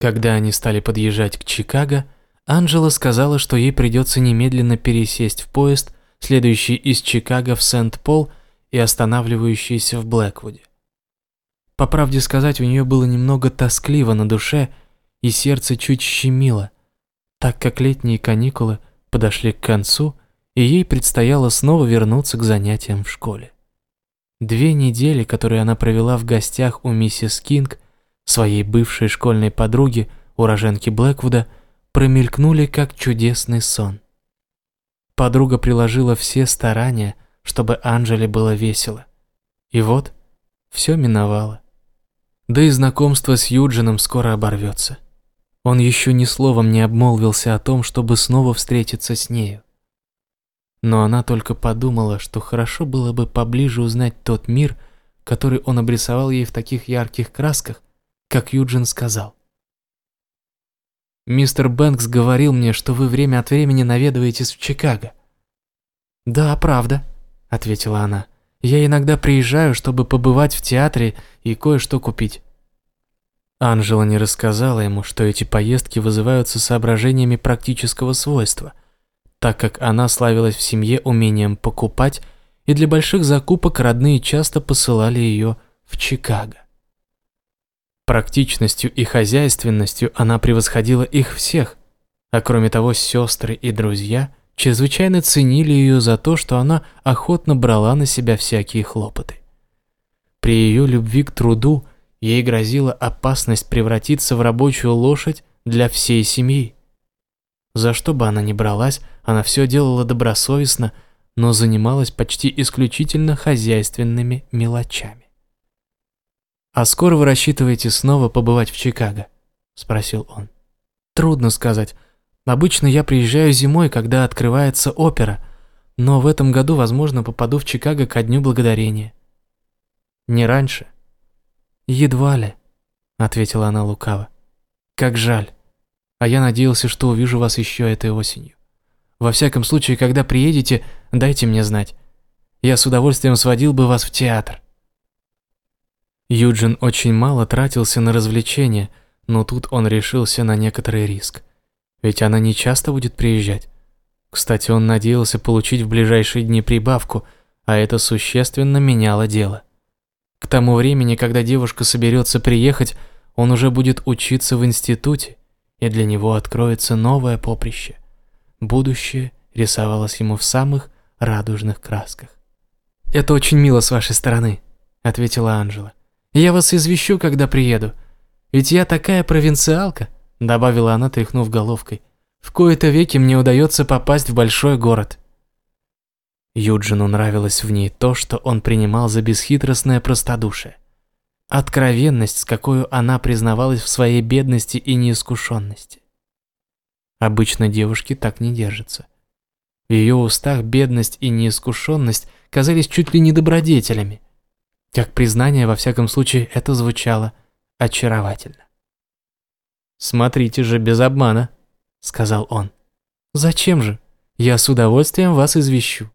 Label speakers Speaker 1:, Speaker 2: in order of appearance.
Speaker 1: Когда они стали подъезжать к Чикаго, Анжела сказала, что ей придется немедленно пересесть в поезд, следующий из Чикаго в Сент-Пол и останавливающийся в Блэквуде. По правде сказать, у нее было немного тоскливо на душе, и сердце чуть щемило, так как летние каникулы подошли к концу, и ей предстояло снова вернуться к занятиям в школе. Две недели, которые она провела в гостях у миссис Кинг, своей бывшей школьной подруги, уроженки Блэквуда, промелькнули как чудесный сон. Подруга приложила все старания, чтобы Анжеле было весело. И вот, все миновало. Да и знакомство с Юджином скоро оборвется. Он еще ни словом не обмолвился о том, чтобы снова встретиться с нею. Но она только подумала, что хорошо было бы поближе узнать тот мир, который он обрисовал ей в таких ярких красках, как Юджин сказал. «Мистер Бэнкс говорил мне, что вы время от времени наведываетесь в Чикаго». «Да, правда», — ответила она. «Я иногда приезжаю, чтобы побывать в театре и кое-что купить». Анжела не рассказала ему, что эти поездки вызываются соображениями практического свойства, так как она славилась в семье умением покупать, и для больших закупок родные часто посылали ее в Чикаго. Практичностью и хозяйственностью она превосходила их всех, а кроме того сестры и друзья чрезвычайно ценили ее за то, что она охотно брала на себя всякие хлопоты. При ее любви к труду ей грозила опасность превратиться в рабочую лошадь для всей семьи. За что бы она ни бралась, она все делала добросовестно, но занималась почти исключительно хозяйственными мелочами. «А скоро вы рассчитываете снова побывать в Чикаго?» – спросил он. «Трудно сказать. Обычно я приезжаю зимой, когда открывается опера, но в этом году, возможно, попаду в Чикаго ко Дню Благодарения». «Не раньше?» «Едва ли», – ответила она лукаво. «Как жаль. А я надеялся, что увижу вас еще этой осенью. Во всяком случае, когда приедете, дайте мне знать. Я с удовольствием сводил бы вас в театр». Юджин очень мало тратился на развлечения, но тут он решился на некоторый риск. Ведь она не часто будет приезжать. Кстати, он надеялся получить в ближайшие дни прибавку, а это существенно меняло дело. К тому времени, когда девушка соберется приехать, он уже будет учиться в институте, и для него откроется новое поприще. Будущее рисовалось ему в самых радужных красках. «Это очень мило с вашей стороны», — ответила Анжела. Я вас извещу, когда приеду. Ведь я такая провинциалка», – добавила она, тряхнув головкой. «В кои-то веки мне удается попасть в большой город». Юджину нравилось в ней то, что он принимал за бесхитростное простодушие. Откровенность, с какой она признавалась в своей бедности и неискушенности. Обычно девушки так не держатся. В ее устах бедность и неискушенность казались чуть ли не добродетелями. Как признание, во всяком случае, это звучало очаровательно. «Смотрите же без обмана», — сказал он. «Зачем же? Я с удовольствием вас извещу».